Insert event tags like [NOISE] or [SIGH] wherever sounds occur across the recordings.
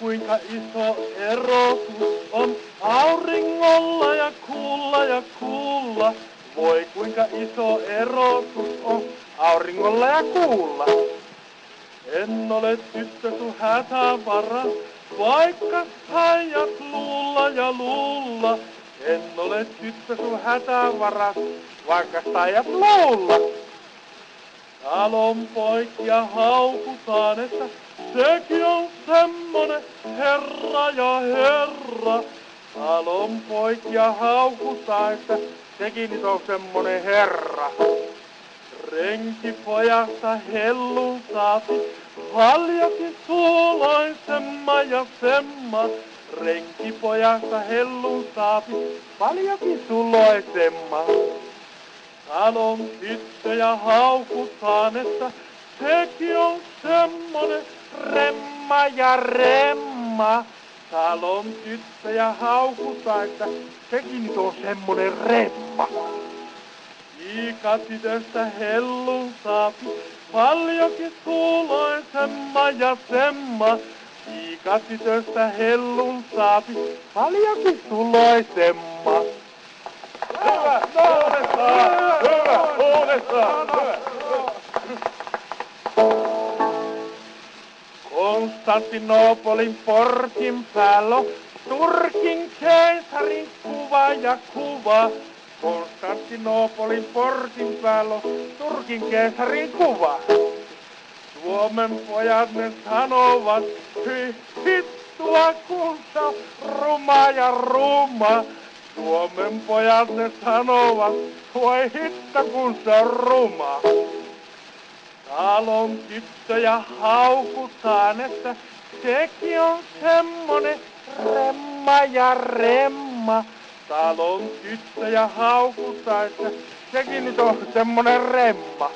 kuinka iso erotus on auringolla ja kuulla ja kuulla. Voi kuinka iso erotus on auringolla ja kuulla. En ole tyttö sun hätävara, vaikka saiat luulla ja luulla. En ole tyttö sun hätävaras, vaikka saiat luulla. Talon poikia haukutaan, että sekin on semmonen herra ja herra. Talon poikia haukutaan, että sekin nyt on semmonen herra. Renkipojasta hellun saati, paljakin suoloisemma ja semma. Renkipojasta hellun saati, paljakin suloisemma. Talon tyttöjä haukutaan, että sekin on semmonen remma ja remma. Talon tyttöjä haukutaan, että sekin nyt on semmonen remma. Iikatytöstä hellun saapi, paljonkin suuloisemma ja semma. Iikatytöstä hellun saapi, paljonkin suloisemma. Hyvä, uudestaan, hyvä, uudestaan, hyvä. Konstantinopolin portin päällä Turkin keisarin kuva ja kuva. Konstantinopolin portin päällä Turkin keisarin kuva. Suomen pojat ne sanovat, hyi hittua kun sä oot ruma ja ruma. Suomen pojat ne sanovat, voi hitta kun sä on ruma. Talon tyttöjä haukutaan, että sekin on semmonen remma ja remma. Talon tyttöjä haukutaan, että sekin nyt on semmonen remma.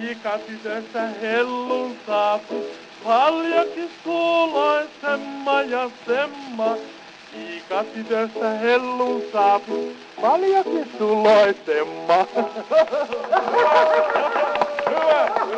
Iikatytöstä hellun saapi, paljonkin suoloisemma ja semma. Iikatytöstä hellun saapi, paljonkin suloisemma. [LAUGHS] Hallelujah.